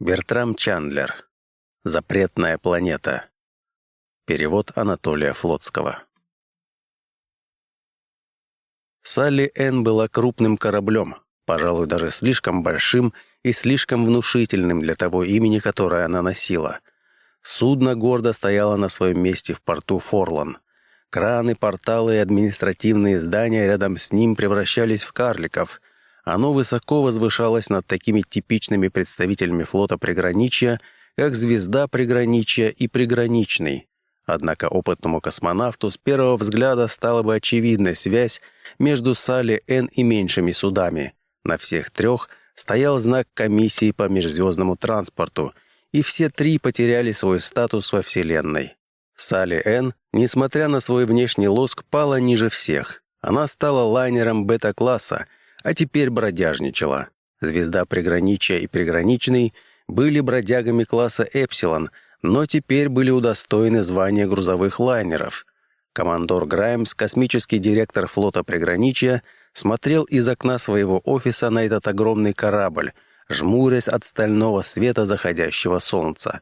Бертрам Чандлер. Запретная планета. Перевод Анатолия Флотского. Салли Н была крупным кораблем, пожалуй, даже слишком большим и слишком внушительным для того имени, которое она носила. Судно гордо стояло на своем месте в порту Форлан. Краны, порталы и административные здания рядом с ним превращались в карликов — оно высоко возвышалось над такими типичными представителями флота приграничья, как звезда приграничья и приграничный. Однако опытному космонавту с первого взгляда стала бы очевидна связь между Сали-Н и меньшими судами. На всех трех стоял знак комиссии по межзвездному транспорту, и все три потеряли свой статус во Вселенной. Сали-Н, несмотря на свой внешний лоск, пала ниже всех. Она стала лайнером бета-класса — а теперь бродяжничала. Звезда приграничья и приграничный были бродягами класса «Эпсилон», но теперь были удостоены звания грузовых лайнеров. Командор Граймс, космический директор флота приграничья, смотрел из окна своего офиса на этот огромный корабль, жмурясь от стального света заходящего солнца.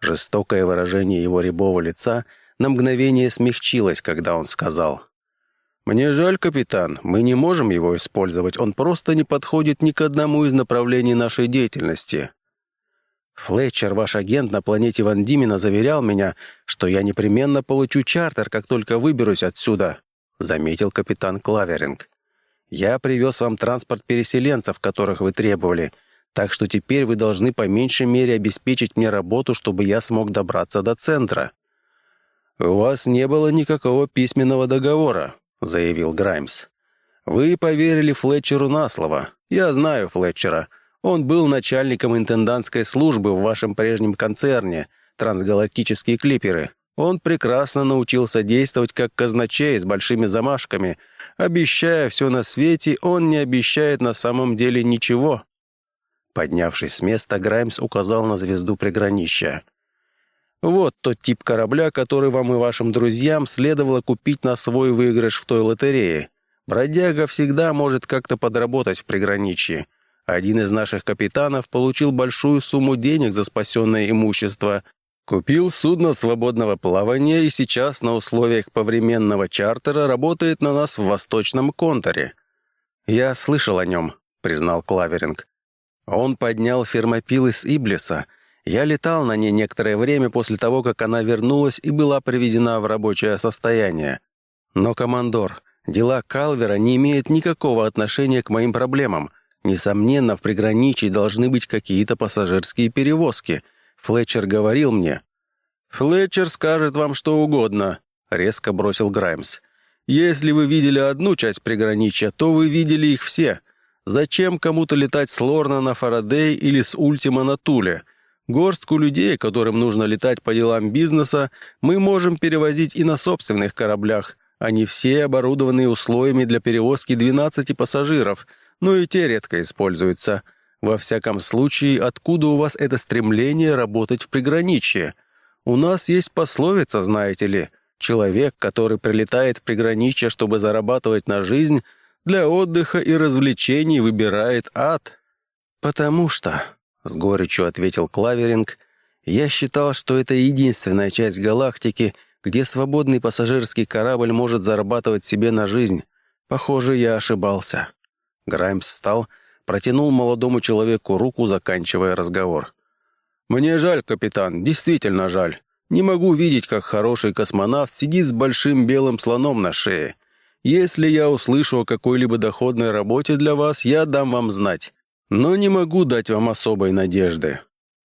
Жестокое выражение его рябого лица на мгновение смягчилось, когда он сказал «Мне жаль, капитан, мы не можем его использовать, он просто не подходит ни к одному из направлений нашей деятельности». «Флетчер, ваш агент на планете Ван Димена, заверял меня, что я непременно получу чартер, как только выберусь отсюда», — заметил капитан Клаверинг. «Я привез вам транспорт переселенцев, которых вы требовали, так что теперь вы должны по меньшей мере обеспечить мне работу, чтобы я смог добраться до центра». «У вас не было никакого письменного договора», заявил Граймс. «Вы поверили Флетчеру на слово. Я знаю Флетчера. Он был начальником интендантской службы в вашем прежнем концерне, трансгалактические клиперы. Он прекрасно научился действовать как казначей с большими замашками. Обещая все на свете, он не обещает на самом деле ничего». Поднявшись с места, Граймс указал на звезду пригранища. Вот тот тип корабля, который вам и вашим друзьям следовало купить на свой выигрыш в той лотерее. Бродяга всегда может как-то подработать в приграничье. Один из наших капитанов получил большую сумму денег за спасенное имущество, купил судно свободного плавания и сейчас на условиях повременного чартера работает на нас в Восточном контуре. «Я слышал о нем», — признал Клаверинг. Он поднял фермопил из Иблиса — я летал на ней некоторое время после того, как она вернулась и была приведена в рабочее состояние. Но, командор, дела Калвера не имеют никакого отношения к моим проблемам. Несомненно, в приграничье должны быть какие-то пассажирские перевозки. Флетчер говорил мне. «Флетчер скажет вам что угодно», — резко бросил Граймс. «Если вы видели одну часть приграничья, то вы видели их все. Зачем кому-то летать с Лорна на Фарадей или с Ультима на Туле?» Горстку людей, которым нужно летать по делам бизнеса, мы можем перевозить и на собственных кораблях. Они все оборудованы условиями для перевозки 12 пассажиров, но и те редко используются. Во всяком случае, откуда у вас это стремление работать в приграничье? У нас есть пословица, знаете ли, человек, который прилетает в приграничье, чтобы зарабатывать на жизнь, для отдыха и развлечений выбирает ад. Потому что с горечью ответил Клаверинг. Я считал, что это единственная часть галактики, где свободный пассажирский корабль может зарабатывать себе на жизнь. Похоже, я ошибался. Граймс встал, протянул молодому человеку руку, заканчивая разговор. «Мне жаль, капитан, действительно жаль. Не могу видеть, как хороший космонавт сидит с большим белым слоном на шее. Если я услышу о какой-либо доходной работе для вас, я дам вам знать но не могу дать вам особой надежды».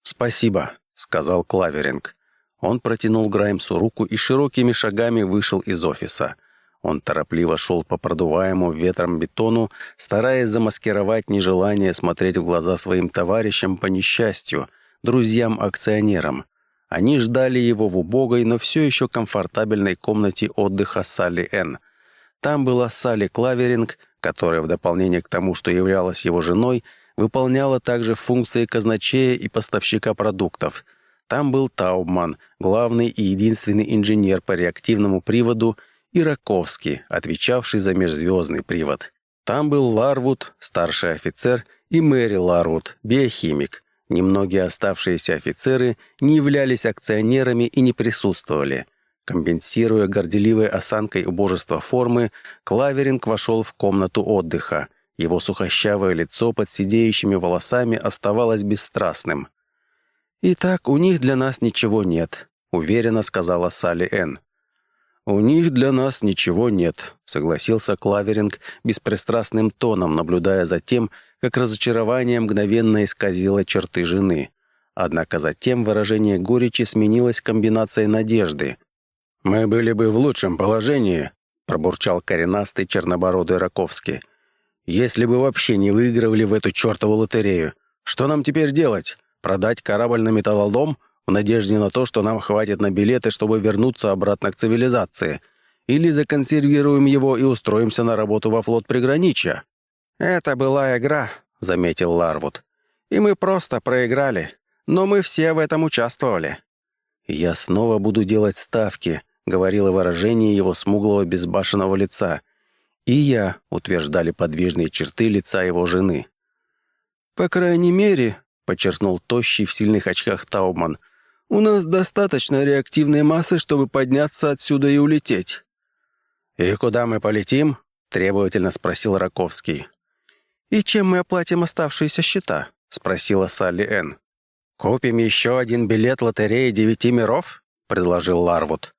«Спасибо», — сказал Клаверинг. Он протянул Граймсу руку и широкими шагами вышел из офиса. Он торопливо шел по продуваемому ветром бетону, стараясь замаскировать нежелание смотреть в глаза своим товарищам по несчастью, друзьям-акционерам. Они ждали его в убогой, но все еще комфортабельной комнате отдыха Салли Н. Там была Салли Клаверинг, которая в дополнение к тому, что являлась его женой, выполняла также функции казначея и поставщика продуктов. Там был Таубман, главный и единственный инженер по реактивному приводу, и Раковский, отвечавший за межзвездный привод. Там был Ларвуд, старший офицер, и Мэри Ларвуд, биохимик. Немногие оставшиеся офицеры не являлись акционерами и не присутствовали. Компенсируя горделивой осанкой убожества формы, Клаверинг вошел в комнату отдыха. Его сухощавое лицо под сидеющими волосами оставалось бесстрастным. «Итак, у них для нас ничего нет», — уверенно сказала Салли Энн. «У них для нас ничего нет», — согласился Клаверинг беспристрастным тоном, наблюдая за тем, как разочарование мгновенно исказило черты жены. Однако затем выражение горечи сменилось комбинацией надежды. «Мы были бы в лучшем положении», — пробурчал коренастый чернобородый Раковский, «если бы вообще не выигрывали в эту чертову лотерею. Что нам теперь делать? Продать корабль на металлолом в надежде на то, что нам хватит на билеты, чтобы вернуться обратно к цивилизации? Или законсервируем его и устроимся на работу во флот приграничья?» «Это была игра», — заметил Ларвуд. «И мы просто проиграли. Но мы все в этом участвовали». «Я снова буду делать ставки», — говорило выражение его смуглого безбашенного лица. «И я», — утверждали подвижные черты лица его жены. «По крайней мере», — подчеркнул тощий в сильных очках Таубман, «у нас достаточно реактивной массы, чтобы подняться отсюда и улететь». «И куда мы полетим?» — требовательно спросил Раковский. «И чем мы оплатим оставшиеся счета?» — спросила Салли Энн. «Купим еще один билет лотереи девяти миров?» — предложил Ларвуд.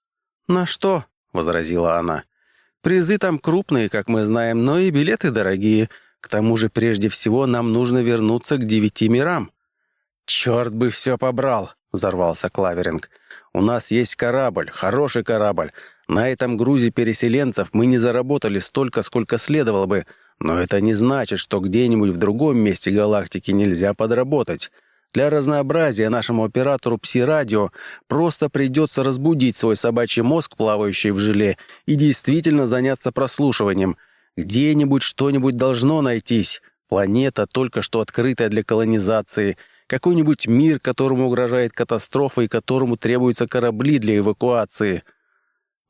«На что?» — возразила она. «Призы там крупные, как мы знаем, но и билеты дорогие. К тому же, прежде всего, нам нужно вернуться к девяти мирам». «Черт бы все побрал!» — взорвался Клаверинг. «У нас есть корабль, хороший корабль. На этом грузе переселенцев мы не заработали столько, сколько следовало бы, но это не значит, что где-нибудь в другом месте галактики нельзя подработать. Для разнообразия нашему оператору Пси-радио просто придется разбудить свой собачий мозг, плавающий в желе, и действительно заняться прослушиванием. Где-нибудь что-нибудь должно найтись. Планета, только что открытая для колонизации. Какой-нибудь мир, которому угрожает катастрофа и которому требуются корабли для эвакуации.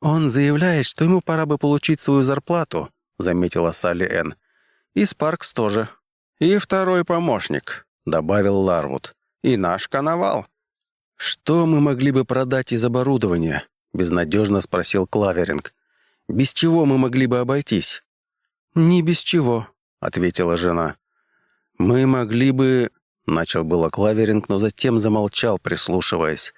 «Он заявляет, что ему пора бы получить свою зарплату», — заметила Салли Энн. «И Спаркс тоже». «И второй помощник», — добавил Ларвуд и наш коновал». «Что мы могли бы продать из оборудования?» — безнадежно спросил Клаверинг. «Без чего мы могли бы обойтись?» «Не без чего», — ответила жена. «Мы могли бы...» — начал было Клаверинг, но затем замолчал, прислушиваясь.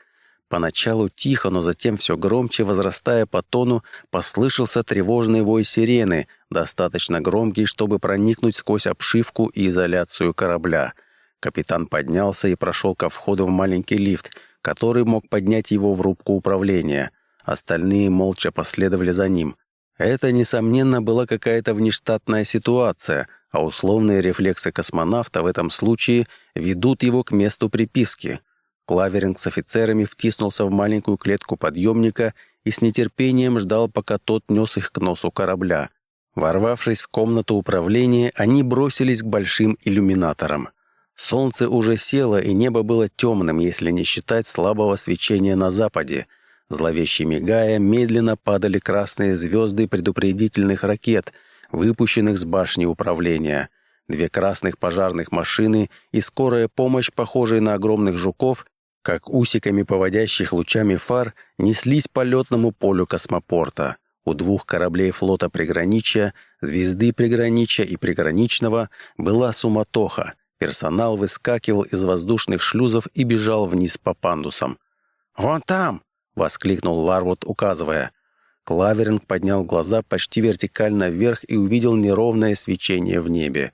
Поначалу тихо, но затем все громче, возрастая по тону, послышался тревожный вой сирены, достаточно громкий, чтобы проникнуть сквозь обшивку и изоляцию корабля — Капитан поднялся и прошел ко входу в маленький лифт, который мог поднять его в рубку управления. Остальные молча последовали за ним. Это, несомненно, была какая-то внештатная ситуация, а условные рефлексы космонавта в этом случае ведут его к месту приписки. Клаверинг с офицерами втиснулся в маленькую клетку подъемника и с нетерпением ждал, пока тот нес их к носу корабля. Ворвавшись в комнату управления, они бросились к большим иллюминаторам — Солнце уже село, и небо было темным, если не считать слабого свечения на западе. Зловеще мигая, медленно падали красные звезды предупредительных ракет, выпущенных с башни управления. Две красных пожарных машины и скорая помощь, похожие на огромных жуков, как усиками поводящих лучами фар, неслись по летному полю космопорта. У двух кораблей флота приграничья, звезды приграничья и приграничного была суматоха — Персонал выскакивал из воздушных шлюзов и бежал вниз по пандусам. «Вон там!» — воскликнул Ларвуд, указывая. Клаверинг поднял глаза почти вертикально вверх и увидел неровное свечение в небе.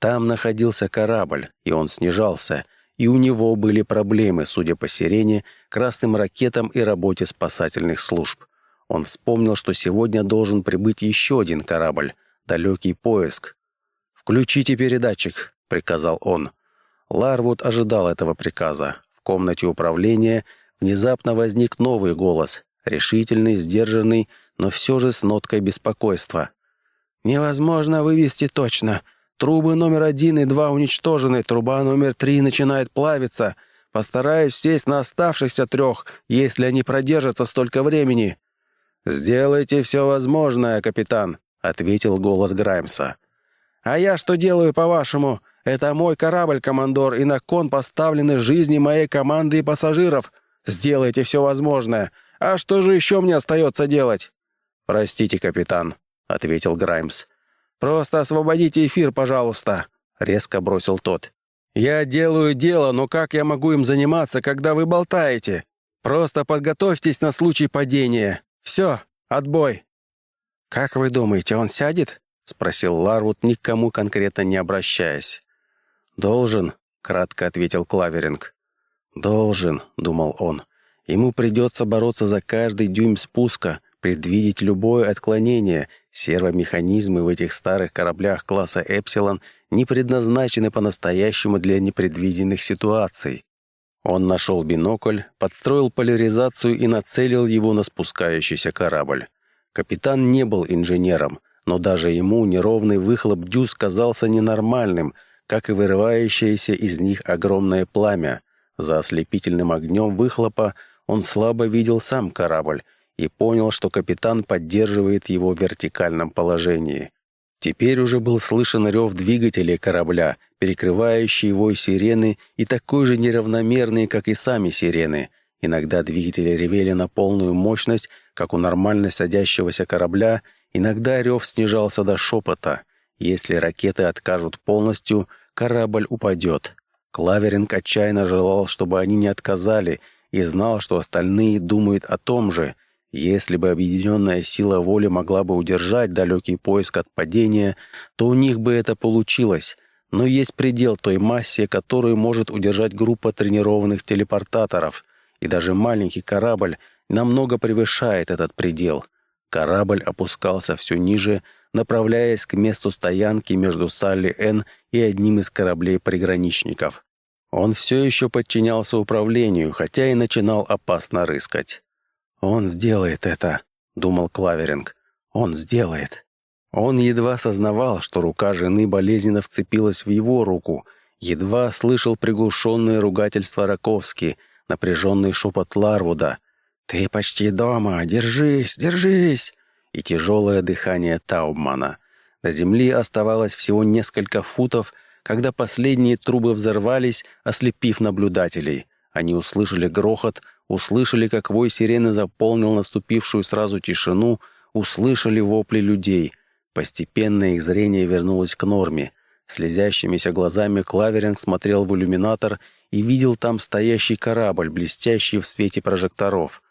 Там находился корабль, и он снижался, и у него были проблемы, судя по сирене, красным ракетам и работе спасательных служб. Он вспомнил, что сегодня должен прибыть еще один корабль — далекий поиск. «Включите передатчик», — приказал он. Ларвуд ожидал этого приказа. В комнате управления внезапно возник новый голос, решительный, сдержанный, но все же с ноткой беспокойства. «Невозможно вывести точно. Трубы номер один и два уничтожены, труба номер три начинает плавиться. Постараюсь сесть на оставшихся трех, если они продержатся столько времени». «Сделайте все возможное, капитан», — ответил голос Граймса. «А я что делаю, по-вашему? Это мой корабль, командор, и на кон поставлены жизни моей команды и пассажиров. Сделайте все возможное. А что же еще мне остается делать?» «Простите, капитан», — ответил Граймс. «Просто освободите эфир, пожалуйста», — резко бросил тот. «Я делаю дело, но как я могу им заниматься, когда вы болтаете? Просто подготовьтесь на случай падения. Все, отбой». «Как вы думаете, он сядет?» — спросил Ларвуд, никому конкретно не обращаясь. «Должен», — кратко ответил Клаверинг. «Должен», — думал он. «Ему придется бороться за каждый дюйм спуска, предвидеть любое отклонение. Сервомеханизмы в этих старых кораблях класса «Эпсилон» не предназначены по-настоящему для непредвиденных ситуаций. Он нашел бинокль, подстроил поляризацию и нацелил его на спускающийся корабль. Капитан не был инженером, но даже ему неровный выхлоп дюз казался ненормальным, как и вырывающееся из них огромное пламя. За ослепительным огнем выхлопа он слабо видел сам корабль и понял, что капитан поддерживает его в вертикальном положении. Теперь уже был слышен рев двигателей корабля, перекрывающий вой сирены и такой же неравномерный, как и сами сирены. Иногда двигатели ревели на полную мощность, как у нормально садящегося корабля, иногда рев снижался до шепота. Если ракеты откажут полностью, корабль упадет. Клаверинг отчаянно желал, чтобы они не отказали, и знал, что остальные думают о том же — если бы объединенная сила воли могла бы удержать далекий поиск от падения, то у них бы это получилось. Но есть предел той массе, которую может удержать группа тренированных телепортаторов. И даже маленький корабль намного превышает этот предел. Корабль опускался все ниже, направляясь к месту стоянки между Салли-Н и одним из кораблей-приграничников. Он все еще подчинялся управлению, хотя и начинал опасно рыскать. «Он сделает это», — думал Клаверинг. «Он сделает». Он едва сознавал, что рука жены болезненно вцепилась в его руку, едва слышал приглушенное ругательство Раковски, напряженный шепот Ларвуда. «Ты почти дома! Держись, держись!» и тяжелое дыхание Таубмана. До земли оставалось всего несколько футов, когда последние трубы взорвались, ослепив наблюдателей. Они услышали грохот, услышали, как вой сирены заполнил наступившую сразу тишину, услышали вопли людей. Постепенно их зрение вернулось к норме. Слезящимися глазами Клаверинг смотрел в иллюминатор и видел там стоящий корабль, блестящий в свете прожекторов.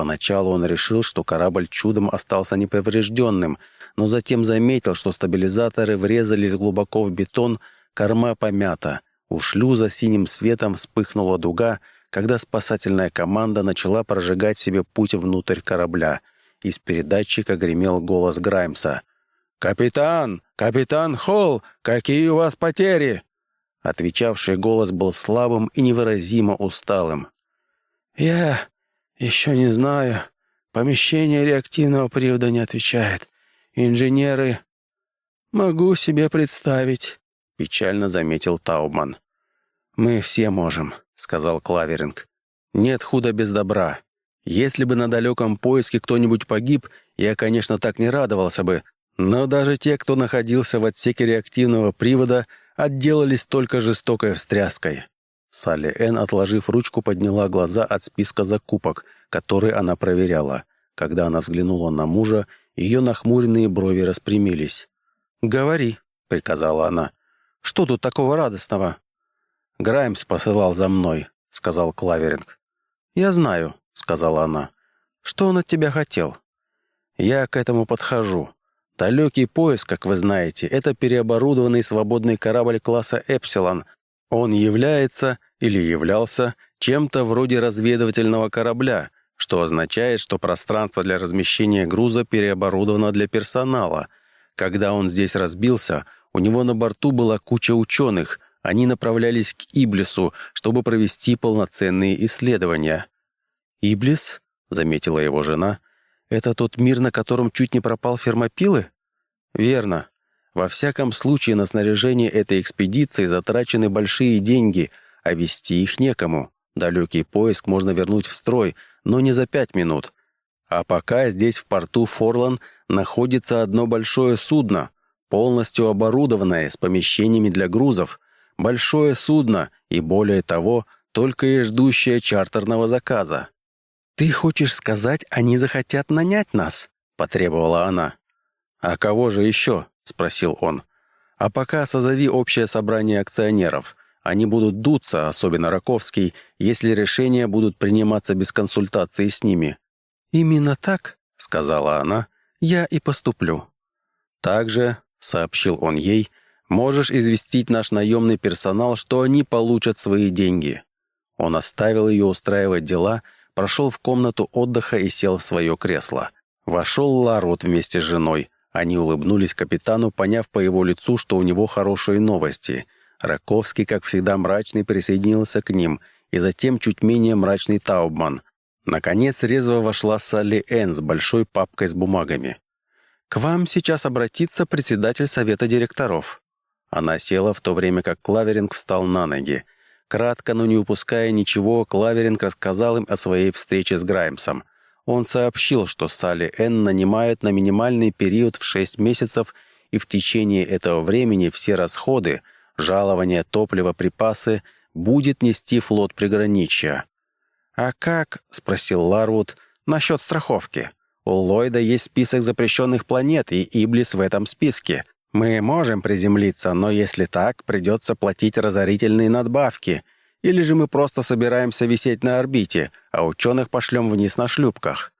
Поначалу он решил, что корабль чудом остался неповрежденным, но затем заметил, что стабилизаторы врезались глубоко в бетон, корма помята. У шлюза синим светом вспыхнула дуга, когда спасательная команда начала прожигать себе путь внутрь корабля. Из передатчика гремел голос Граймса. «Капитан! Капитан Холл! Какие у вас потери?» Отвечавший голос был слабым и невыразимо усталым. «Я еще не знаю. Помещение реактивного привода не отвечает. Инженеры...» «Могу себе представить», — печально заметил Таубман. «Мы все можем сказал Клаверинг. «Нет худа без добра. Если бы на далеком поиске кто-нибудь погиб, я, конечно, так не радовался бы, но даже те, кто находился в отсеке реактивного привода, отделались только жестокой встряской». Салли Энн, отложив ручку, подняла глаза от списка закупок, который она проверяла. Когда она взглянула на мужа, ее нахмуренные брови распрямились. «Говори», — приказала она. «Что тут такого радостного?» «Граймс посылал за мной», — сказал Клаверинг. «Я знаю», — сказала она. «Что он от тебя хотел?» «Я к этому подхожу. Далекий поиск, как вы знаете, это переоборудованный свободный корабль класса «Эпсилон». Он является или являлся чем-то вроде разведывательного корабля, что означает, что пространство для размещения груза переоборудовано для персонала. Когда он здесь разбился, у него на борту была куча ученых — они направлялись к Иблису, чтобы провести полноценные исследования. «Иблис?» — заметила его жена. «Это тот мир, на котором чуть не пропал фермопилы?» «Верно. Во всяком случае, на снаряжение этой экспедиции затрачены большие деньги, а вести их некому. Далекий поиск можно вернуть в строй, но не за пять минут. А пока здесь в порту Форлан находится одно большое судно — полностью оборудованное, с помещениями для грузов, большое судно и, более того, только и ждущее чартерного заказа. «Ты хочешь сказать, они захотят нанять нас?» — потребовала она. «А кого же еще?» — спросил он. «А пока созови общее собрание акционеров. Они будут дуться, особенно Раковский, если решения будут приниматься без консультации с ними». «Именно так», — сказала она, — «я и поступлю». «Также», — сообщил он ей, — «можешь известить наш наемный персонал, что они получат свои деньги». Он оставил ее устраивать дела, прошел в комнату отдыха и сел в свое кресло. Вошел Ларут вместе с женой. Они улыбнулись капитану, поняв по его лицу, что у него хорошие новости. Раковский, как всегда мрачный, присоединился к ним, и затем чуть менее мрачный Таубман. Наконец резво вошла Салли Энн с большой папкой с бумагами. «К вам сейчас обратится председатель совета директоров». Она села, в то время как Клаверинг встал на ноги. Кратко, но не упуская ничего, Клаверинг рассказал им о своей встрече с Граймсом. Он сообщил, что Салли Энн нанимают на минимальный период в 6 месяцев, и в течение этого времени все расходы, жалования, топливо, припасы будет нести флот приграничья. «А как?» — спросил Ларвуд. «Насчет страховки. У Ллойда есть список запрещенных планет, и Иблис в этом списке. Мы можем приземлиться, но если так, придется платить разорительные надбавки. Или же мы просто собираемся висеть на орбите, а ученых пошлем вниз на шлюпках.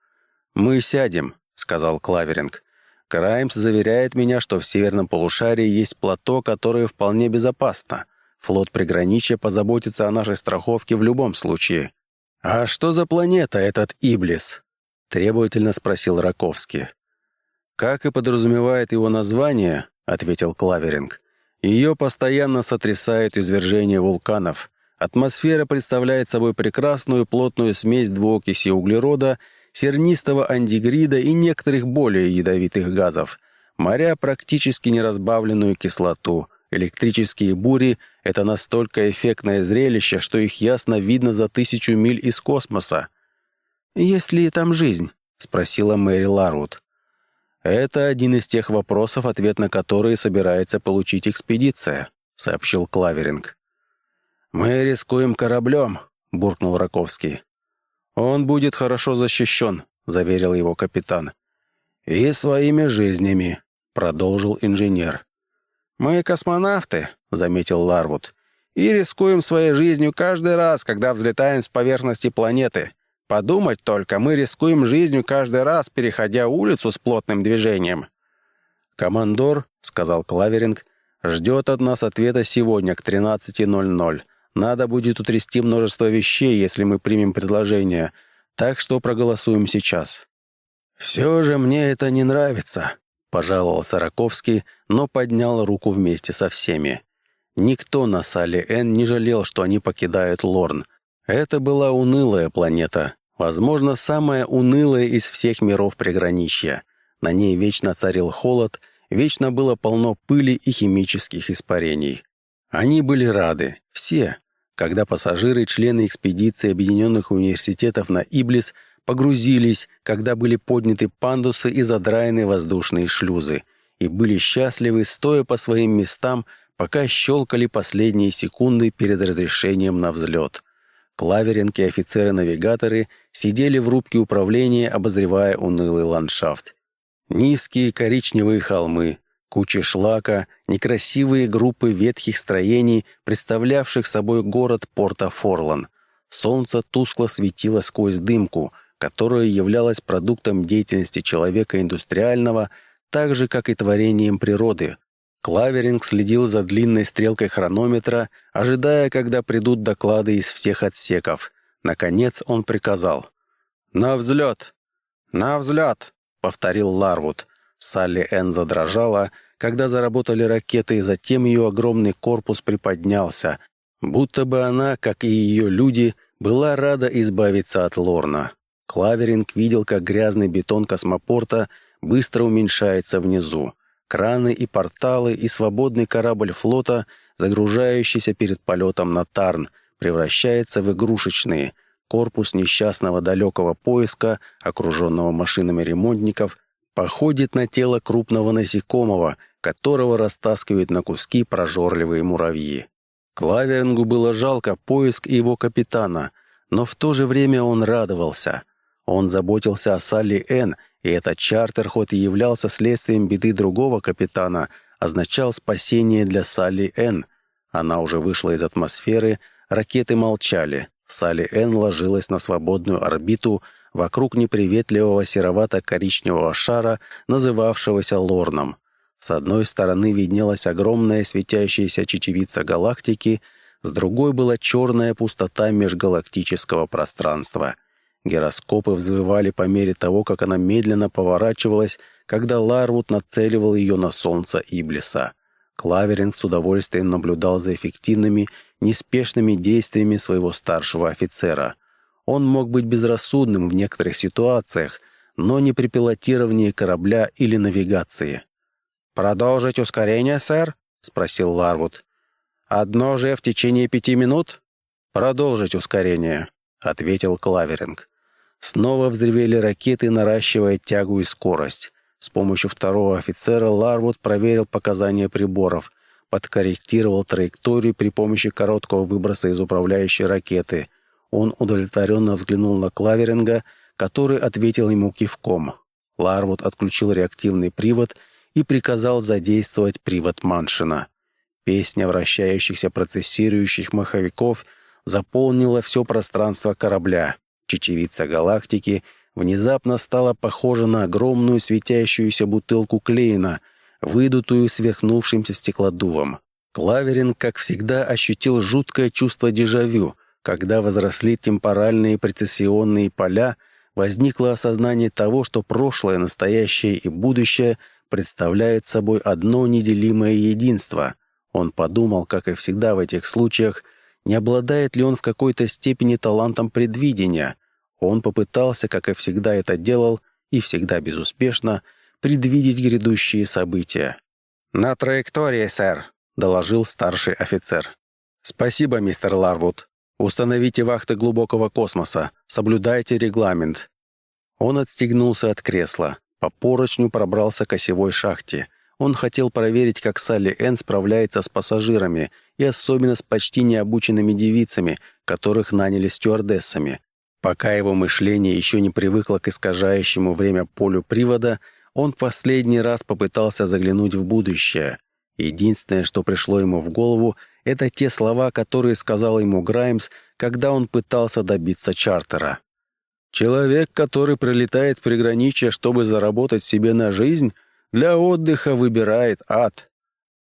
«Мы сядем», — сказал Клаверинг. «Краймс заверяет меня, что в северном полушарии есть плато, которое вполне безопасно. Флот приграничья позаботится о нашей страховке в любом случае». «А что за планета этот Иблис?» — требовательно спросил Раковский. Как и подразумевает его название, ответил Клаверинг. Ее постоянно сотрясает извержение вулканов. Атмосфера представляет собой прекрасную плотную смесь двуокиси углерода, сернистого андигрида и некоторых более ядовитых газов. Моря практически неразбавленную кислоту. Электрические бури — это настолько эффектное зрелище, что их ясно видно за тысячу миль из космоса. «Есть ли там жизнь?» — спросила Мэри Ларут. «Это один из тех вопросов, ответ на которые собирается получить экспедиция», — сообщил Клаверинг. «Мы рискуем кораблем», — буркнул Раковский. «Он будет хорошо защищен», — заверил его капитан. «И своими жизнями», — продолжил инженер. «Мы космонавты», — заметил Ларвуд, «и рискуем своей жизнью каждый раз, когда взлетаем с поверхности планеты. Подумать только, мы рискуем жизнью каждый раз, переходя улицу с плотным движением. «Командор», — сказал Клаверинг, — «ждет от нас ответа сегодня к 13.00. Надо будет утрясти множество вещей, если мы примем предложение, так что проголосуем сейчас». «Все же мне это не нравится», — пожаловался Раковский, но поднял руку вместе со всеми. Никто на Сале Н не жалел, что они покидают Лорн. Это была унылая планета, Возможно, самая унылая из всех миров приграничья. На ней вечно царил холод, вечно было полно пыли и химических испарений. Они были рады, все, когда пассажиры, члены экспедиции Объединенных университетов на Иблис погрузились, когда были подняты пандусы и задраены воздушные шлюзы, и были счастливы, стоя по своим местам, пока щелкали последние секунды перед разрешением на взлет. Клаверинки офицеры-навигаторы сидели в рубке управления, обозревая унылый ландшафт. Низкие коричневые холмы, кучи шлака, некрасивые группы ветхих строений, представлявших собой город Порта-Форлан. Солнце тускло светило сквозь дымку, которая являлась продуктом деятельности человека индустриального, так же, как и творением природы, Клаверинг следил за длинной стрелкой хронометра, ожидая, когда придут доклады из всех отсеков. Наконец он приказал. «На взлет!» «На взлет!» — повторил Ларвуд. Салли Энн задрожала, когда заработали ракеты, и затем ее огромный корпус приподнялся, будто бы она, как и ее люди, была рада избавиться от Лорна. Клаверинг видел, как грязный бетон космопорта быстро уменьшается внизу краны и порталы и свободный корабль флота, загружающийся перед полетом на Тарн, превращается в игрушечные. Корпус несчастного далекого поиска, окруженного машинами ремонтников, походит на тело крупного насекомого, которого растаскивают на куски прожорливые муравьи. Клаверингу было жалко поиск его капитана, но в то же время он радовался. Он заботился о Салли Н, и этот чартер, хоть и являлся следствием беды другого капитана, означал спасение для Салли Н. Она уже вышла из атмосферы, ракеты молчали. Салли Н ложилась на свободную орбиту вокруг неприветливого серовато-коричневого шара, называвшегося Лорном. С одной стороны виднелась огромная светящаяся чечевица галактики, с другой была черная пустота межгалактического пространства. Гироскопы взвывали по мере того, как она медленно поворачивалась, когда Ларвуд нацеливал ее на солнце Иблиса. Клаверинг с удовольствием наблюдал за эффективными, неспешными действиями своего старшего офицера. Он мог быть безрассудным в некоторых ситуациях, но не при пилотировании корабля или навигации. «Продолжить ускорение, сэр?» — спросил Ларвуд. «Одно же в течение пяти минут?» «Продолжить ускорение», — ответил Клаверинг. Снова взревели ракеты, наращивая тягу и скорость. С помощью второго офицера Ларвуд проверил показания приборов, подкорректировал траекторию при помощи короткого выброса из управляющей ракеты. Он удовлетворенно взглянул на Клаверинга, который ответил ему кивком. Ларвуд отключил реактивный привод и приказал задействовать привод Маншина. Песня вращающихся процессирующих маховиков заполнила все пространство корабля. Чечевица галактики внезапно стала похожа на огромную светящуюся бутылку Клейна, выдутую сверхнувшимся стеклодувом. Клаверин, как всегда, ощутил жуткое чувство дежавю. Когда возросли темпоральные прецессионные поля, возникло осознание того, что прошлое, настоящее и будущее представляют собой одно неделимое единство. Он подумал, как и всегда в этих случаях, не обладает ли он в какой-то степени талантом предвидения. Он попытался, как и всегда это делал, и всегда безуспешно, предвидеть грядущие события. «На траектории, сэр», — доложил старший офицер. «Спасибо, мистер Ларвуд. Установите вахты глубокого космоса. Соблюдайте регламент». Он отстегнулся от кресла. По поручню пробрался к осевой шахте — он хотел проверить, как Салли Энн справляется с пассажирами, и особенно с почти необученными девицами, которых наняли стюардессами. Пока его мышление еще не привыкло к искажающему время полю привода, он последний раз попытался заглянуть в будущее. Единственное, что пришло ему в голову, это те слова, которые сказал ему Граймс, когда он пытался добиться чартера. «Человек, который прилетает в приграничье, чтобы заработать себе на жизнь», для отдыха выбирает ад.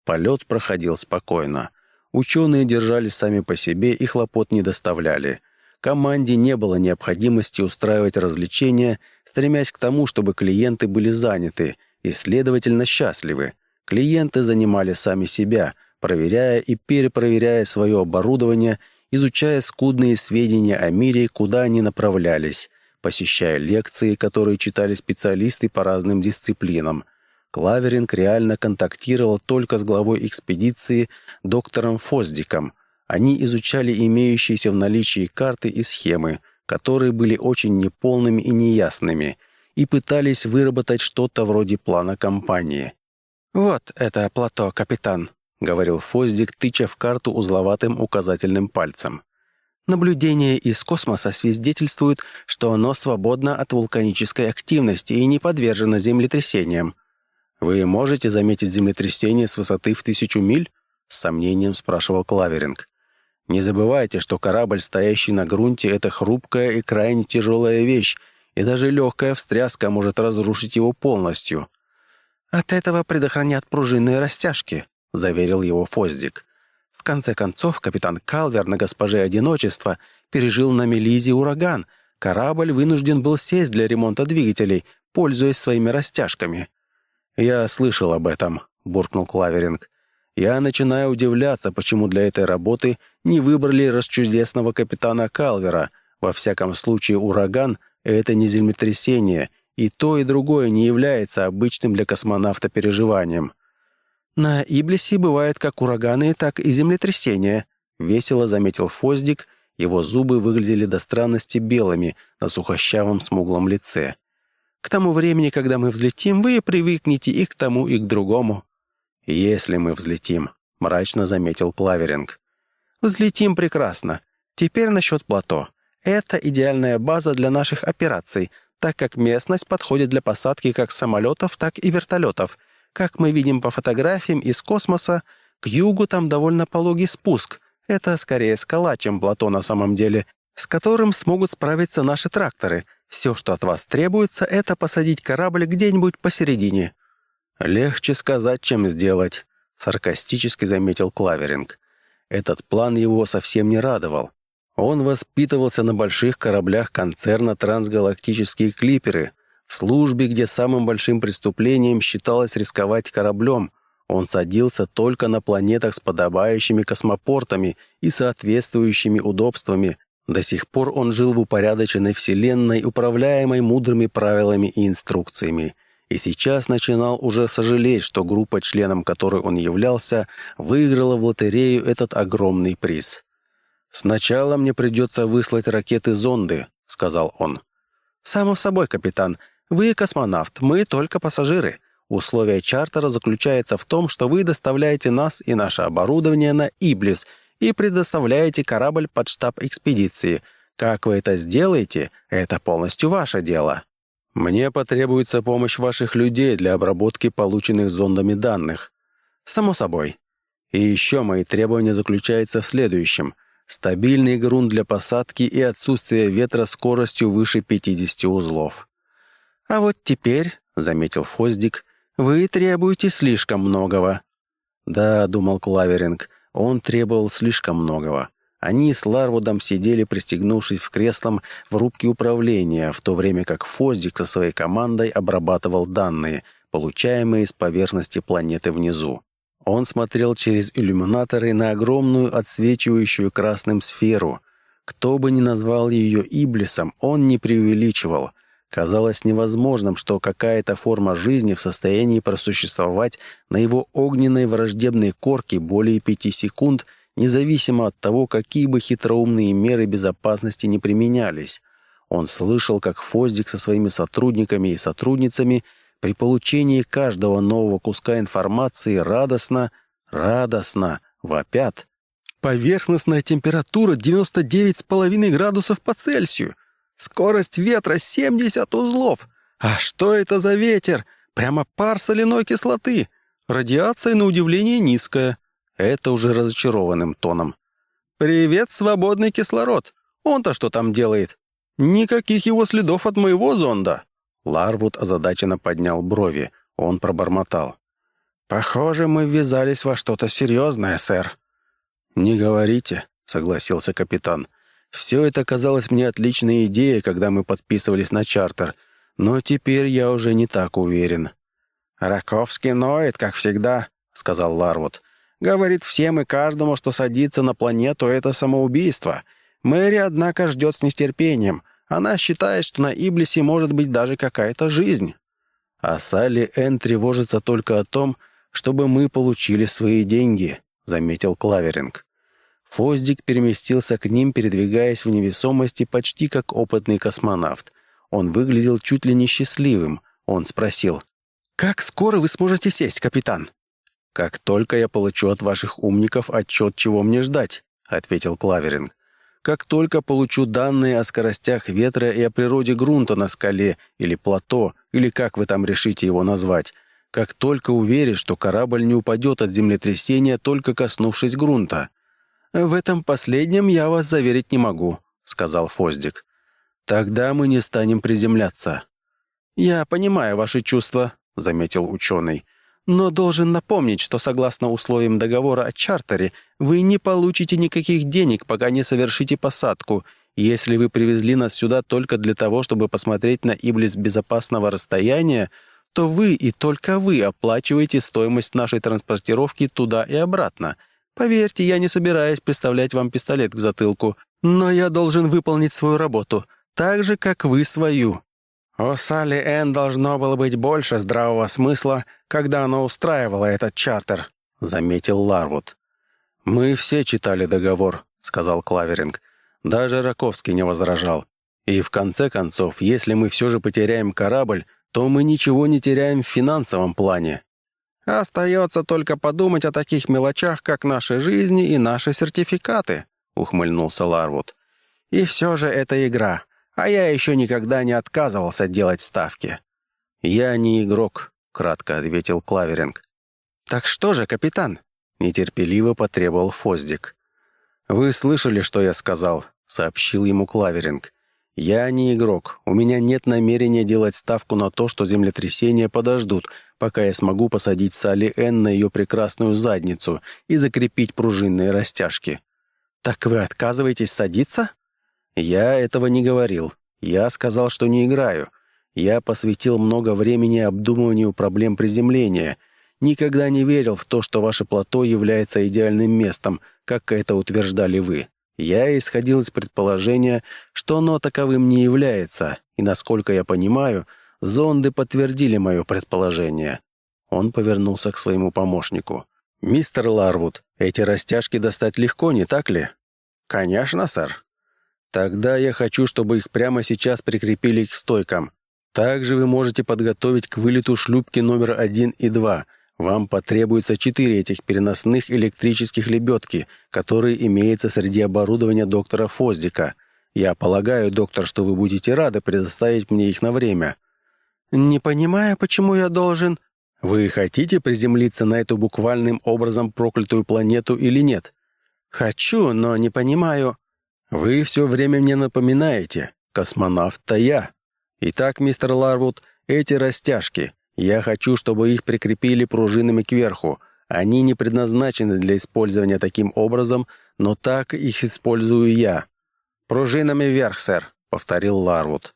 Полет проходил спокойно. Ученые держались сами по себе и хлопот не доставляли. Команде не было необходимости устраивать развлечения, стремясь к тому, чтобы клиенты были заняты и, следовательно, счастливы. Клиенты занимали сами себя, проверяя и перепроверяя свое оборудование, изучая скудные сведения о мире, куда они направлялись, посещая лекции, которые читали специалисты по разным дисциплинам – Клаверинг реально контактировал только с главой экспедиции доктором Фоздиком. Они изучали имеющиеся в наличии карты и схемы, которые были очень неполными и неясными, и пытались выработать что-то вроде плана компании. «Вот это плато, капитан», — говорил Фоздик, тыча в карту узловатым указательным пальцем. Наблюдения из космоса свидетельствуют, что оно свободно от вулканической активности и не подвержено землетрясениям. «Вы можете заметить землетрясение с высоты в тысячу миль?» — с сомнением спрашивал Клаверинг. «Не забывайте, что корабль, стоящий на грунте, — это хрупкая и крайне тяжелая вещь, и даже легкая встряска может разрушить его полностью». «От этого предохранят пружинные растяжки», — заверил его Фоздик. В конце концов, капитан Калвер на госпоже Одиночества пережил на Мелизе ураган. Корабль вынужден был сесть для ремонта двигателей, пользуясь своими растяжками. «Я слышал об этом», — буркнул Клаверинг. «Я начинаю удивляться, почему для этой работы не выбрали расчудесного капитана Калвера. Во всяком случае, ураган — это не землетрясение, и то, и другое не является обычным для космонавта переживанием». «На Иблисе бывает как ураганы, так и землетрясения», — весело заметил Фоздик. Его зубы выглядели до странности белыми на сухощавом смуглом лице. К тому времени, когда мы взлетим, вы привыкнете и к тому, и к другому». «Если мы взлетим», — мрачно заметил Клаверинг. «Взлетим прекрасно. Теперь насчет плато. Это идеальная база для наших операций, так как местность подходит для посадки как самолетов, так и вертолетов. Как мы видим по фотографиям из космоса, к югу там довольно пологий спуск. Это скорее скала, чем плато на самом деле, с которым смогут справиться наши тракторы. Все, что от вас требуется, это посадить корабль где-нибудь посередине». «Легче сказать, чем сделать», — саркастически заметил Клаверинг. Этот план его совсем не радовал. Он воспитывался на больших кораблях концерна «Трансгалактические клиперы», в службе, где самым большим преступлением считалось рисковать кораблем. Он садился только на планетах с подобающими космопортами и соответствующими удобствами. До сих пор он жил в упорядоченной вселенной, управляемой мудрыми правилами и инструкциями. И сейчас начинал уже сожалеть, что группа, членом которой он являлся, выиграла в лотерею этот огромный приз. «Сначала мне придется выслать ракеты-зонды», — сказал он. «Само собой, капитан. Вы космонавт, мы только пассажиры. Условие чартера заключается в том, что вы доставляете нас и наше оборудование на Иблис и предоставляете корабль под штаб экспедиции. Как вы это сделаете, это полностью ваше дело». «Мне потребуется помощь ваших людей для обработки полученных зондами данных». «Само собой». «И еще мои требования заключаются в следующем — стабильный грунт для посадки и отсутствие ветра скоростью выше 50 узлов. «А вот теперь», — заметил Фоздик, — «вы требуете слишком многого». «Да», — думал Клаверинг, — «он требовал слишком многого». Они с Ларвудом сидели, пристегнувшись в креслом в рубке управления, в то время как Фоздик со своей командой обрабатывал данные, получаемые с поверхности планеты внизу. Он смотрел через иллюминаторы на огромную отсвечивающую красным сферу. Кто бы ни назвал ее Иблисом, он не преувеличивал. Казалось невозможным, что какая-то форма жизни в состоянии просуществовать на его огненной враждебной корке более пяти секунд, независимо от того, какие бы хитроумные меры безопасности не применялись. Он слышал, как Фоздик со своими сотрудниками и сотрудницами – при получении каждого нового куска информации радостно, радостно вопят. Поверхностная температура 99,5 градусов по Цельсию. Скорость ветра 70 узлов. А что это за ветер? Прямо пар соляной кислоты. Радиация, на удивление, низкая. Это уже разочарованным тоном. «Привет, свободный кислород. Он-то что там делает? Никаких его следов от моего зонда». Ларвуд озадаченно поднял брови. Он пробормотал. «Похоже, мы ввязались во что-то серьезное, сэр». «Не говорите», — согласился капитан. «Все это казалось мне отличной идеей, когда мы подписывались на чартер, но теперь я уже не так уверен». «Раковский ноет, как всегда», — сказал Ларвуд. «Говорит всем и каждому, что садиться на планету — это самоубийство. Мэри, однако, ждет с нестерпением. Она считает, что на Иблисе может быть даже какая-то жизнь. А Салли Энн тревожится только о том, чтобы мы получили свои деньги», — заметил Клаверинг. Фоздик переместился к ним, передвигаясь в невесомости почти как опытный космонавт. Он выглядел чуть ли не счастливым. Он спросил, «Как скоро вы сможете сесть, капитан?» «Как только я получу от ваших умников отчет, чего мне ждать», — ответил Клаверинг. Как только получу данные о скоростях ветра и о природе грунта на скале или плато, или как вы там решите его назвать, как только уверен, что корабль не упадет от землетрясения, только коснувшись грунта. «В этом последнем я вас заверить не могу», — сказал Фоздик. «Тогда мы не станем приземляться». «Я понимаю ваши чувства», — заметил ученый но должен напомнить, что согласно условиям договора о чартере, вы не получите никаких денег, пока не совершите посадку. Если вы привезли нас сюда только для того, чтобы посмотреть на Иблис безопасного расстояния, то вы и только вы оплачиваете стоимость нашей транспортировки туда и обратно. Поверьте, я не собираюсь представлять вам пистолет к затылку, но я должен выполнить свою работу, так же, как вы свою. У Салли Энн должно было быть больше здравого смысла, когда она устраивала этот чартер», — заметил Ларвуд. «Мы все читали договор», — сказал Клаверинг. «Даже Раковский не возражал. И в конце концов, если мы все же потеряем корабль, то мы ничего не теряем в финансовом плане». Остается только подумать о таких мелочах, как наши жизни и наши сертификаты», — ухмыльнулся Ларвуд. «И все же это игра, а я еще никогда не отказывался делать ставки». «Я не игрок», — кратко ответил Клаверинг. «Так что же, капитан?» — нетерпеливо потребовал Фоздик. «Вы слышали, что я сказал?» — сообщил ему Клаверинг. «Я не игрок. У меня нет намерения делать ставку на то, что землетрясения подождут, пока я смогу посадить Салли Энн на ее прекрасную задницу и закрепить пружинные растяжки». «Так вы отказываетесь садиться?» «Я этого не говорил. Я сказал, что не играю. Я посвятил много времени обдумыванию проблем приземления. Никогда не верил в то, что ваше плато является идеальным местом, как это утверждали вы. Я исходил из предположения, что оно таковым не является, и, насколько я понимаю, зонды подтвердили мое предположение. Он повернулся к своему помощнику. «Мистер Ларвуд, эти растяжки достать легко, не так ли?» «Конечно, сэр». «Тогда я хочу, чтобы их прямо сейчас прикрепили к стойкам. Также вы можете подготовить к вылету шлюпки номер один и два — вам потребуется четыре этих переносных электрических лебедки, которые имеются среди оборудования доктора Фоздика. Я полагаю, доктор, что вы будете рады предоставить мне их на время». «Не понимаю, почему я должен...» «Вы хотите приземлиться на эту буквальным образом проклятую планету или нет?» «Хочу, но не понимаю...» «Вы все время мне напоминаете. Космонавт-то я. Итак, мистер Ларвуд, эти растяжки. Я хочу, чтобы их прикрепили пружинами кверху. Они не предназначены для использования таким образом, но так их использую я». «Пружинами вверх, сэр», — повторил Ларвуд.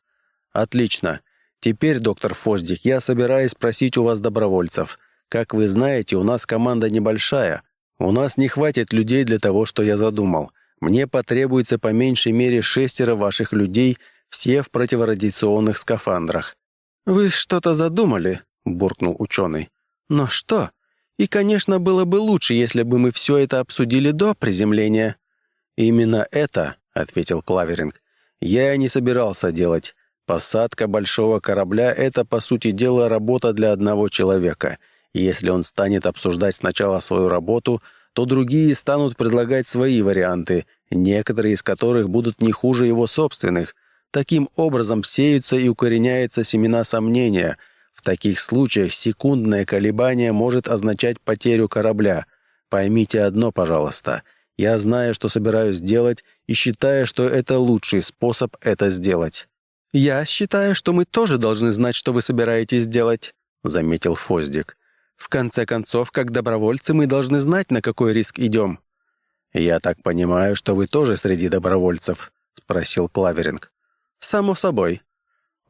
«Отлично. Теперь, доктор Фоздик, я собираюсь просить у вас добровольцев. Как вы знаете, у нас команда небольшая. У нас не хватит людей для того, что я задумал. Мне потребуется по меньшей мере шестеро ваших людей, все в противорадиационных скафандрах. «Вы что-то задумали?» — буркнул ученый. «Но что? И, конечно, было бы лучше, если бы мы все это обсудили до приземления». «Именно это», — ответил Клаверинг, — «я не собирался делать. Посадка большого корабля — это, по сути дела, работа для одного человека. если он станет обсуждать сначала свою работу, то другие станут предлагать свои варианты, некоторые из которых будут не хуже его собственных. Таким образом сеются и укореняются семена сомнения — в таких случаях секундное колебание может означать потерю корабля. Поймите одно, пожалуйста. Я знаю, что собираюсь делать, и считаю, что это лучший способ это сделать». «Я считаю, что мы тоже должны знать, что вы собираетесь делать», — заметил Фоздик. «В конце концов, как добровольцы, мы должны знать, на какой риск идем». «Я так понимаю, что вы тоже среди добровольцев?» — спросил Клаверинг. «Само собой».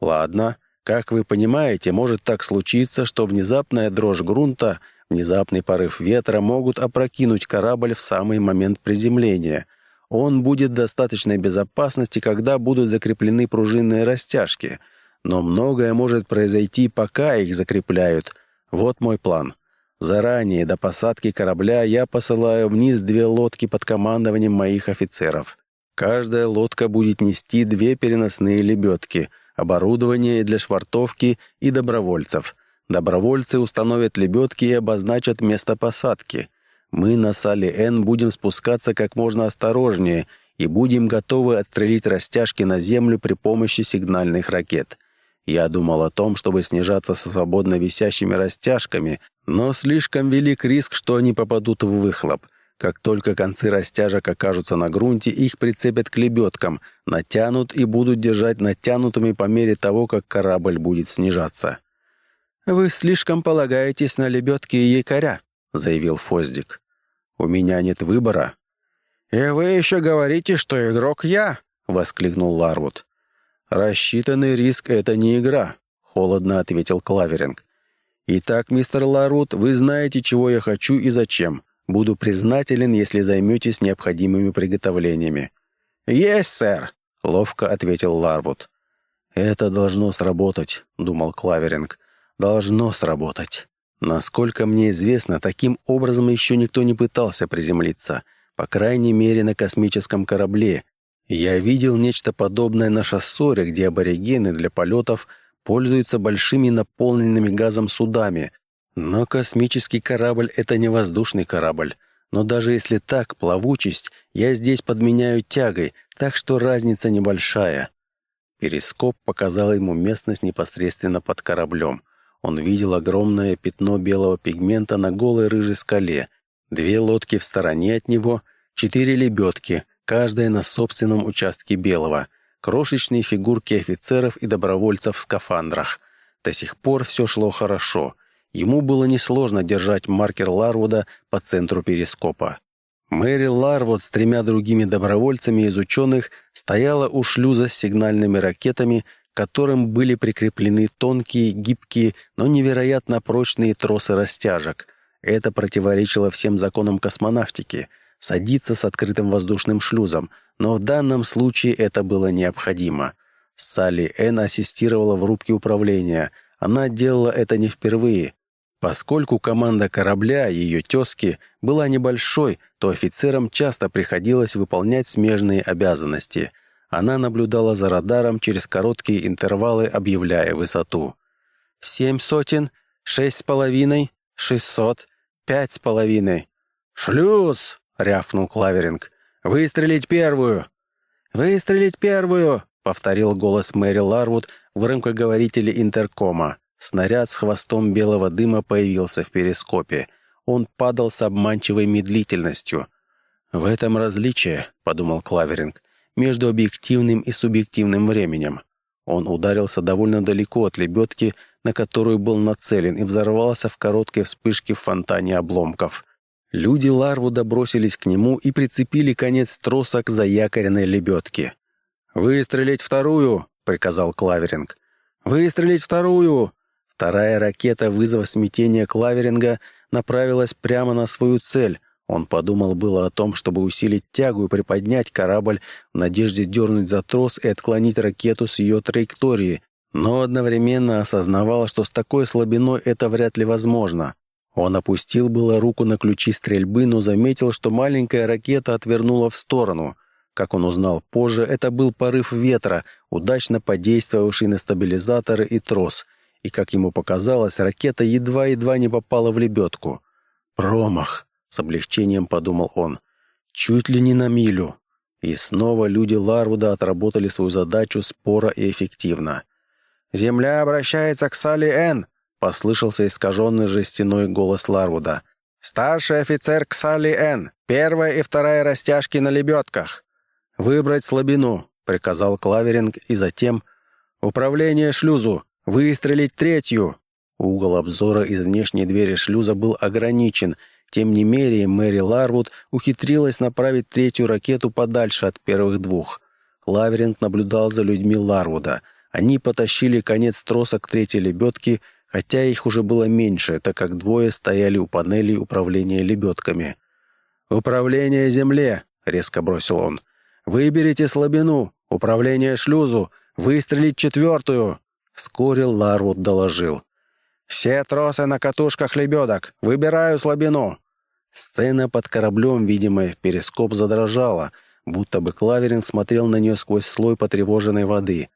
«Ладно. Как вы понимаете, может так случиться, что внезапная дрожь грунта, внезапный порыв ветра могут опрокинуть корабль в самый момент приземления. Он будет в достаточной безопасности, когда будут закреплены пружинные растяжки. Но многое может произойти, пока их закрепляют. Вот мой план. Заранее, до посадки корабля, я посылаю вниз две лодки под командованием моих офицеров. Каждая лодка будет нести две переносные лебедки — оборудование для швартовки и добровольцев. Добровольцы установят лебедки и обозначат место посадки. Мы на Сале Н будем спускаться как можно осторожнее и будем готовы отстрелить растяжки на землю при помощи сигнальных ракет. Я думал о том, чтобы снижаться со свободно висящими растяжками, но слишком велик риск, что они попадут в выхлоп. Как только концы растяжек окажутся на грунте, их прицепят к лебедкам, натянут и будут держать натянутыми по мере того, как корабль будет снижаться. «Вы слишком полагаетесь на лебедки и якоря», — заявил Фоздик. «У меня нет выбора». «И вы еще говорите, что игрок я?» — воскликнул Ларвуд. «Рассчитанный риск — это не игра», — холодно ответил Клаверинг. «Итак, мистер Ларвуд, вы знаете, чего я хочу и зачем. Буду признателен, если займетесь необходимыми приготовлениями». «Есть, сэр», — ловко ответил Ларвуд. «Это должно сработать», — думал Клаверинг. «Должно сработать». Насколько мне известно, таким образом еще никто не пытался приземлиться, по крайней мере на космическом корабле. Я видел нечто подобное на шоссоре, где аборигены для полетов пользуются большими наполненными газом судами, Но космический корабль — это не воздушный корабль. Но даже если так, плавучесть я здесь подменяю тягой, так что разница небольшая. Перископ показал ему местность непосредственно под кораблем. Он видел огромное пятно белого пигмента на голой рыжей скале, две лодки в стороне от него, четыре лебедки, каждая на собственном участке белого, крошечные фигурки офицеров и добровольцев в скафандрах. До сих пор все шло хорошо. Ему было несложно держать маркер Ларвуда по центру перископа. Мэри Ларвуд с тремя другими добровольцами из ученых стояла у шлюза с сигнальными ракетами, которым были прикреплены тонкие, гибкие, но невероятно прочные тросы растяжек. Это противоречило всем законам космонавтики — садиться с открытым воздушным шлюзом, но в данном случае это было необходимо. Салли Энн ассистировала в рубке управления. Она делала это не впервые. Поскольку команда корабля, ее тезки, была небольшой, то офицерам часто приходилось выполнять смежные обязанности. Она наблюдала за радаром через короткие интервалы, объявляя высоту. «Семь сотен, шесть с половиной, шестьсот, пять с половиной». «Шлюз!» — рявкнул Клаверинг. «Выстрелить первую!» «Выстрелить первую!» — повторил голос Мэри Ларвуд в громкоговорителе интеркома. Снаряд с хвостом белого дыма появился в перископе. Он падал с обманчивой медлительностью. «В этом различие», — подумал Клаверинг, — «между объективным и субъективным временем». Он ударился довольно далеко от лебедки, на которую был нацелен, и взорвался в короткой вспышке в фонтане обломков. Люди Ларвуда бросились к нему и прицепили конец троса к заякоренной лебедке. «Выстрелить вторую!» — приказал Клаверинг. «Выстрелить вторую!» Вторая ракета, вызвав смятение Клаверинга, направилась прямо на свою цель. Он подумал было о том, чтобы усилить тягу и приподнять корабль в надежде дернуть за трос и отклонить ракету с ее траектории, но одновременно осознавал, что с такой слабиной это вряд ли возможно. Он опустил было руку на ключи стрельбы, но заметил, что маленькая ракета отвернула в сторону. Как он узнал позже, это был порыв ветра, удачно подействовавший на стабилизаторы и трос — и, как ему показалось, ракета едва-едва не попала в лебедку. «Промах!» — с облегчением подумал он. «Чуть ли не на милю!» И снова люди Ларвуда отработали свою задачу споро и эффективно. «Земля обращается к Салли Н!» — послышался искаженный жестяной голос Ларвуда. «Старший офицер к Салли Н! Первая и вторая растяжки на лебедках!» «Выбрать слабину!» — приказал Клаверинг, и затем «Управление шлюзу! Выстрелить третью!» Угол обзора из внешней двери шлюза был ограничен. Тем не менее, Мэри Ларвуд ухитрилась направить третью ракету подальше от первых двух. Лаверинг наблюдал за людьми Ларвуда. Они потащили конец троса к третьей лебедке, хотя их уже было меньше, так как двое стояли у панелей управления лебедками. «Управление земле!» — резко бросил он. «Выберите слабину! Управление шлюзу! Выстрелить четвертую!» Вскоре Ларвуд доложил. «Все тросы на катушках лебедок! Выбираю слабину!» Сцена под кораблем, видимая в перископ, задрожала, будто бы Клаверин смотрел на нее сквозь слой потревоженной воды.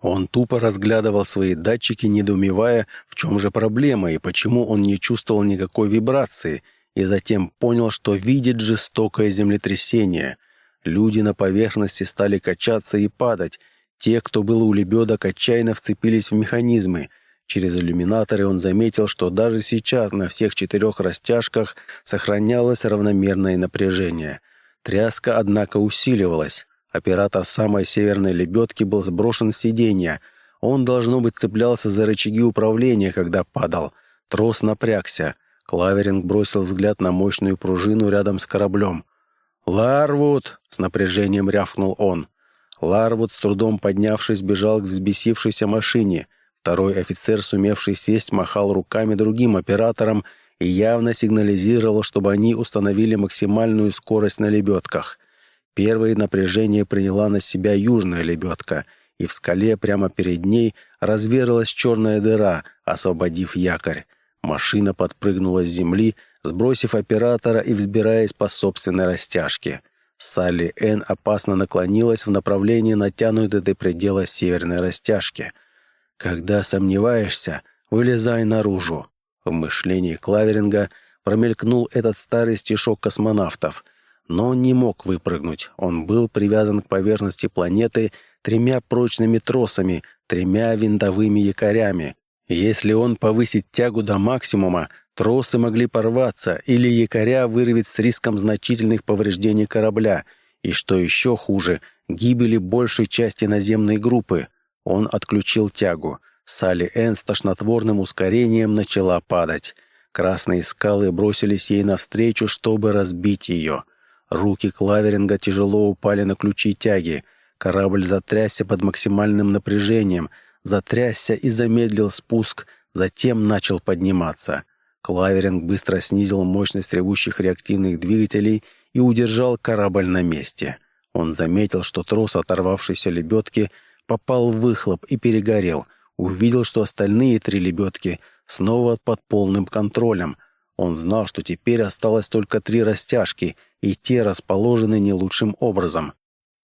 Он тупо разглядывал свои датчики, недоумевая, в чем же проблема и почему он не чувствовал никакой вибрации, и затем понял, что видит жестокое землетрясение. Люди на поверхности стали качаться и падать, те, кто был у лебедок, отчаянно вцепились в механизмы. Через иллюминаторы он заметил, что даже сейчас на всех четырех растяжках сохранялось равномерное напряжение. Тряска, однако, усиливалась. Оператор самой северной лебедки был сброшен с сиденья. Он, должно быть, цеплялся за рычаги управления, когда падал. Трос напрягся. Клаверинг бросил взгляд на мощную пружину рядом с кораблем. «Ларвуд!» — с напряжением рявкнул он. Ларвуд, с трудом поднявшись, бежал к взбесившейся машине. Второй офицер, сумевший сесть, махал руками другим операторам и явно сигнализировал, чтобы они установили максимальную скорость на лебедках. Первое напряжение приняла на себя южная лебедка, и в скале прямо перед ней разверилась черная дыра, освободив якорь. Машина подпрыгнула с земли, сбросив оператора и взбираясь по собственной растяжке — Салли Н. опасно наклонилась в направлении натянутой до предела северной растяжки. «Когда сомневаешься, вылезай наружу». В мышлении Клаверинга промелькнул этот старый стишок космонавтов, но не мог выпрыгнуть. Он был привязан к поверхности планеты тремя прочными тросами, тремя винтовыми якорями. Если он повысит тягу до максимума, тросы могли порваться или якоря вырвет с риском значительных повреждений корабля, и, что еще хуже, гибели большей части наземной группы. Он отключил тягу. Салли Энн с тошнотворным ускорением начала падать. Красные скалы бросились ей навстречу, чтобы разбить ее. Руки Клаверинга тяжело упали на ключи тяги. Корабль затрясся под максимальным напряжением, затрясся и замедлил спуск, затем начал подниматься. Клаверинг быстро снизил мощность ревущих реактивных двигателей и удержал корабль на месте. Он заметил, что трос оторвавшейся лебедки попал в выхлоп и перегорел — увидел, что остальные три лебедки снова под полным контролем. Он знал, что теперь осталось только три растяжки, и те расположены не лучшим образом.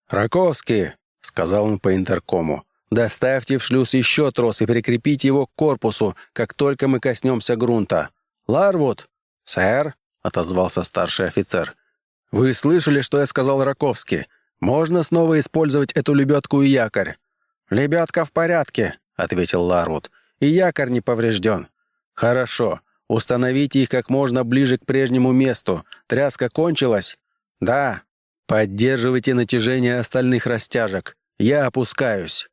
«Раковский!» — сказал он по интеркому. «Доставьте в шлюз еще трос и прикрепите его к корпусу, как только мы коснемся грунта». «Ларвуд!» «Сэр!» — отозвался старший офицер. «Вы слышали, что я сказал Раковски? Можно снова использовать эту лебедку и якорь?» «Лебедка в порядке», — ответил Ларвуд. «И якорь не поврежден». «Хорошо. Установите их как можно ближе к прежнему месту. Тряска кончилась?» «Да». «Поддерживайте натяжение остальных растяжек. Я опускаюсь».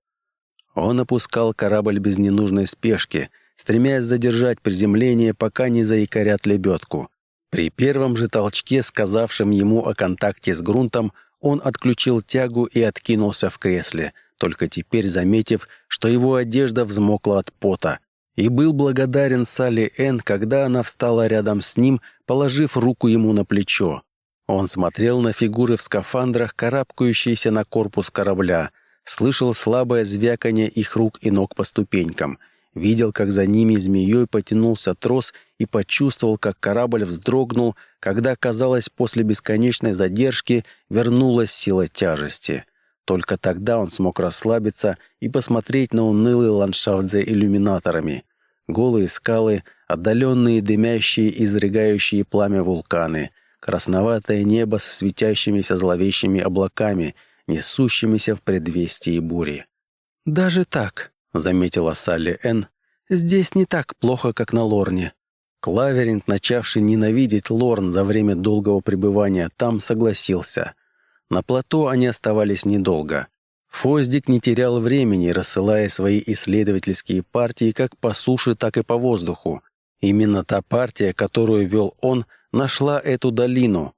Он опускал корабль без ненужной спешки, стремясь задержать приземление, пока не заикарят лебедку. При первом же толчке, сказавшем ему о контакте с грунтом, он отключил тягу и откинулся в кресле — только теперь заметив, что его одежда взмокла от пота, и был благодарен Салли Энн, когда она встала рядом с ним, положив руку ему на плечо. Он смотрел на фигуры в скафандрах, карабкающиеся на корпус корабля, слышал слабое звяканье их рук и ног по ступенькам, видел, как за ними змеей потянулся трос и почувствовал, как корабль вздрогнул, когда, казалось, после бесконечной задержки вернулась сила тяжести. Только тогда он смог расслабиться и посмотреть на унылый ландшафт за иллюминаторами. Голые скалы, отдаленные дымящие, изрыгающие пламя вулканы, красноватое небо со светящимися зловещими облаками, несущимися в предвестии бури. «Даже так», — заметила Салли Н, — «здесь не так плохо, как на Лорне». Клаверинг, начавший ненавидеть Лорн за время долгого пребывания там, согласился. На плато они оставались недолго. Фоздик не терял времени, рассылая свои исследовательские партии как по суше, так и по воздуху. Именно та партия, которую вел он, нашла эту долину.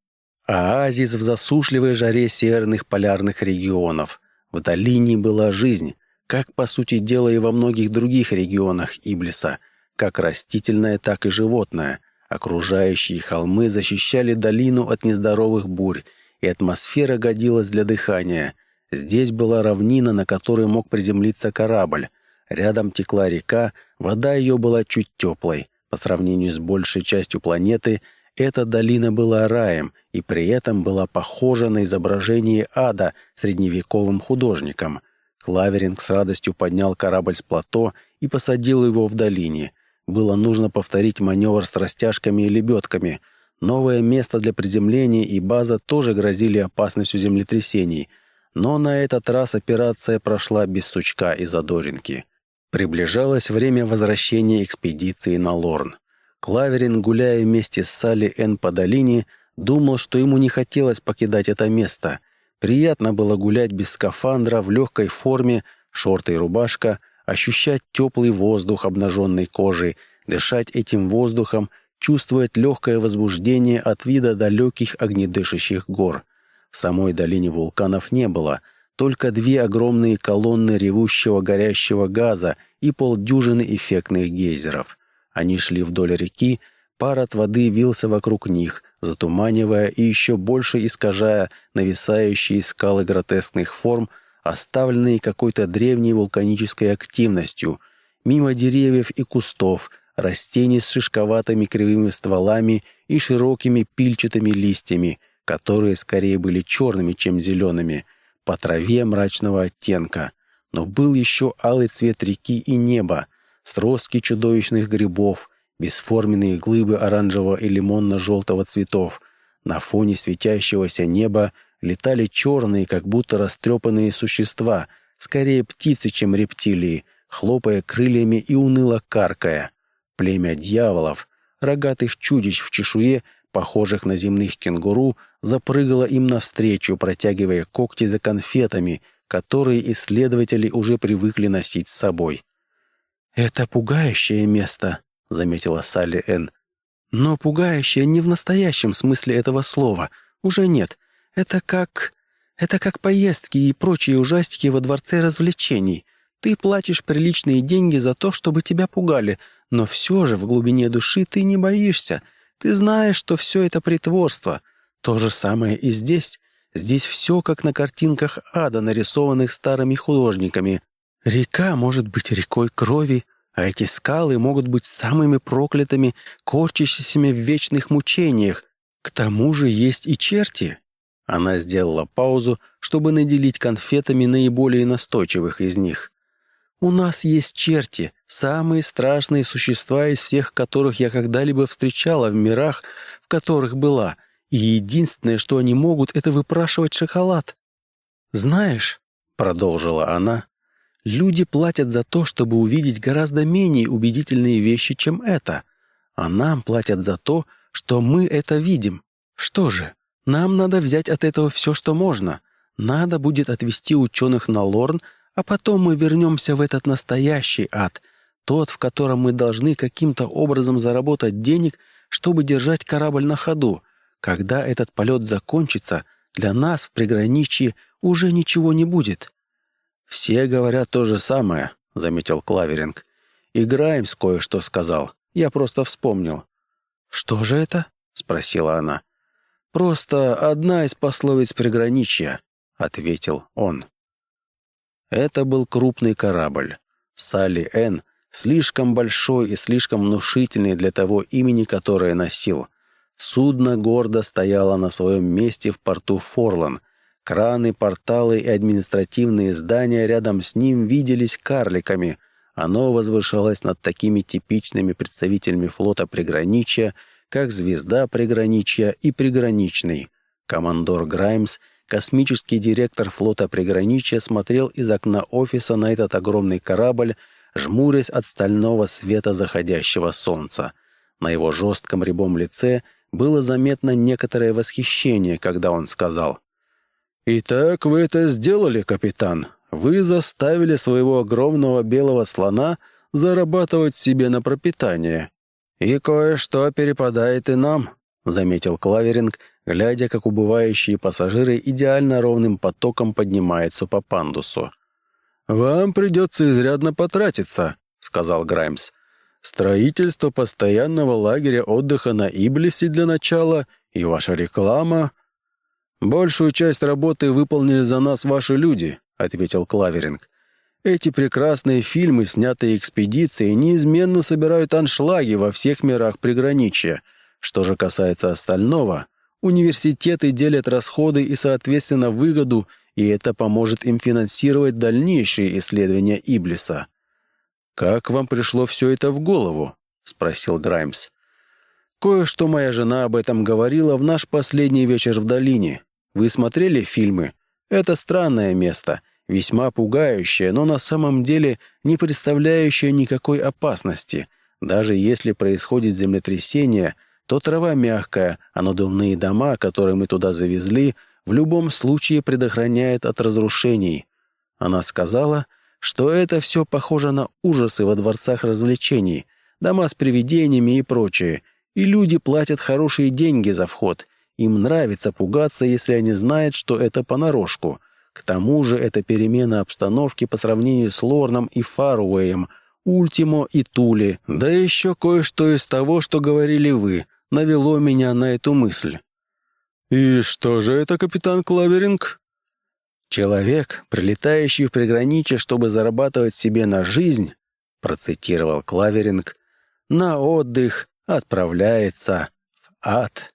Оазис в засушливой жаре северных полярных регионов. В долине была жизнь, как, по сути дела, и во многих других регионах Иблиса, как растительная, так и животная. Окружающие холмы защищали долину от нездоровых бурь, и атмосфера годилась для дыхания. Здесь была равнина, на которой мог приземлиться корабль. Рядом текла река, вода ее была чуть теплой. По сравнению с большей частью планеты, эта долина была раем и при этом была похожа на изображение ада средневековым художником. Клаверинг с радостью поднял корабль с плато и посадил его в долине. Было нужно повторить маневр с растяжками и лебедками — Новое место для приземления и база тоже грозили опасностью землетрясений, но на этот раз операция прошла без сучка и задоринки. Приближалось время возвращения экспедиции на Лорн. Клаверин, гуляя вместе с Салли Н по долине, думал, что ему не хотелось покидать это место. Приятно было гулять без скафандра, в легкой форме, шорты и рубашка, ощущать теплый воздух обнаженной кожи, дышать этим воздухом чувствует легкое возбуждение от вида далеких огнедышащих гор. В самой долине вулканов не было, только две огромные колонны ревущего горящего газа и полдюжины эффектных гейзеров. Они шли вдоль реки, пар от воды вился вокруг них, затуманивая и еще больше искажая нависающие скалы гротескных форм, оставленные какой-то древней вулканической активностью, мимо деревьев и кустов – растений с шишковатыми кривыми стволами и широкими пильчатыми листьями, которые скорее были черными, чем зелеными, по траве мрачного оттенка. Но был еще алый цвет реки и неба, сростки чудовищных грибов, бесформенные глыбы оранжевого и лимонно-желтого цветов. На фоне светящегося неба летали черные, как будто растрепанные существа, скорее птицы, чем рептилии, хлопая крыльями и уныло каркая. Племя дьяволов, рогатых чудищ в чешуе, похожих на земных кенгуру, запрыгало им навстречу, протягивая когти за конфетами, которые исследователи уже привыкли носить с собой. «Это пугающее место», — заметила Салли Энн. «Но пугающее не в настоящем смысле этого слова. Уже нет. Это как... Это как поездки и прочие ужастики во дворце развлечений. Ты платишь приличные деньги за то, чтобы тебя пугали, но все же в глубине души ты не боишься. Ты знаешь, что все это притворство. То же самое и здесь. Здесь все как на картинках ада, нарисованных старыми художниками. Река может быть рекой крови, а эти скалы могут быть самыми проклятыми, корчащимися в вечных мучениях. К тому же есть и черти. Она сделала паузу, чтобы наделить конфетами наиболее настойчивых из них. У нас есть черти, самые страшные существа из всех, которых я когда-либо встречала в мирах, в которых была, и единственное, что они могут, это выпрашивать шоколад. Знаешь, продолжила она, люди платят за то, чтобы увидеть гораздо менее убедительные вещи, чем это, а нам платят за то, что мы это видим. Что же, нам надо взять от этого все, что можно. Надо будет отвезти ученых на Лорн, а потом мы вернемся в этот настоящий ад, тот, в котором мы должны каким-то образом заработать денег, чтобы держать корабль на ходу. Когда этот полет закончится, для нас в приграничье уже ничего не будет». «Все говорят то же самое», — заметил Клаверинг. «И Граймс кое-что сказал. Я просто вспомнил». «Что же это?» — спросила она. «Просто одна из пословиц приграничья», — ответил он. Это был крупный корабль. Салли Н. слишком большой и слишком внушительный для того имени, которое носил. Судно гордо стояло на своем месте в порту Форлан. Краны, порталы и административные здания рядом с ним виделись карликами. Оно возвышалось над такими типичными представителями флота приграничья, как звезда приграничья и приграничный. Командор Граймс Космический директор флота приграничья смотрел из окна офиса на этот огромный корабль, жмурясь от стального света заходящего солнца. На его жестком рябом лице было заметно некоторое восхищение, когда он сказал «Итак, вы это сделали, капитан. Вы заставили своего огромного белого слона зарабатывать себе на пропитание. И кое-что перепадает и нам», — заметил Клаверинг, глядя, как убывающие пассажиры идеально ровным потоком поднимаются по пандусу. «Вам придется изрядно потратиться», — сказал Граймс. «Строительство постоянного лагеря отдыха на Иблисе для начала и ваша реклама...» «Большую часть работы выполнили за нас ваши люди», — ответил Клаверинг. «Эти прекрасные фильмы, снятые экспедицией, неизменно собирают аншлаги во всех мирах приграничья. Что же касается остального, Университеты делят расходы и, соответственно, выгоду, и это поможет им финансировать дальнейшие исследования Иблиса. «Как вам пришло все это в голову?» — спросил Граймс. «Кое-что моя жена об этом говорила в наш последний вечер в долине. Вы смотрели фильмы? Это странное место, весьма пугающее, но на самом деле не представляющее никакой опасности. Даже если происходит землетрясение — то трава мягкая, а надувные дома, которые мы туда завезли, в любом случае предохраняет от разрушений. Она сказала, что это все похоже на ужасы во дворцах развлечений, дома с привидениями и прочее, и люди платят хорошие деньги за вход. Им нравится пугаться, если они знают, что это понарошку. К тому же это перемена обстановки по сравнению с Лорном и Фаруэем, Ультимо и Тули, да еще кое-что из того, что говорили вы, навело меня на эту мысль. «И что же это, капитан Клаверинг?» «Человек, прилетающий в приграничье, чтобы зарабатывать себе на жизнь», процитировал Клаверинг, «на отдых отправляется в ад».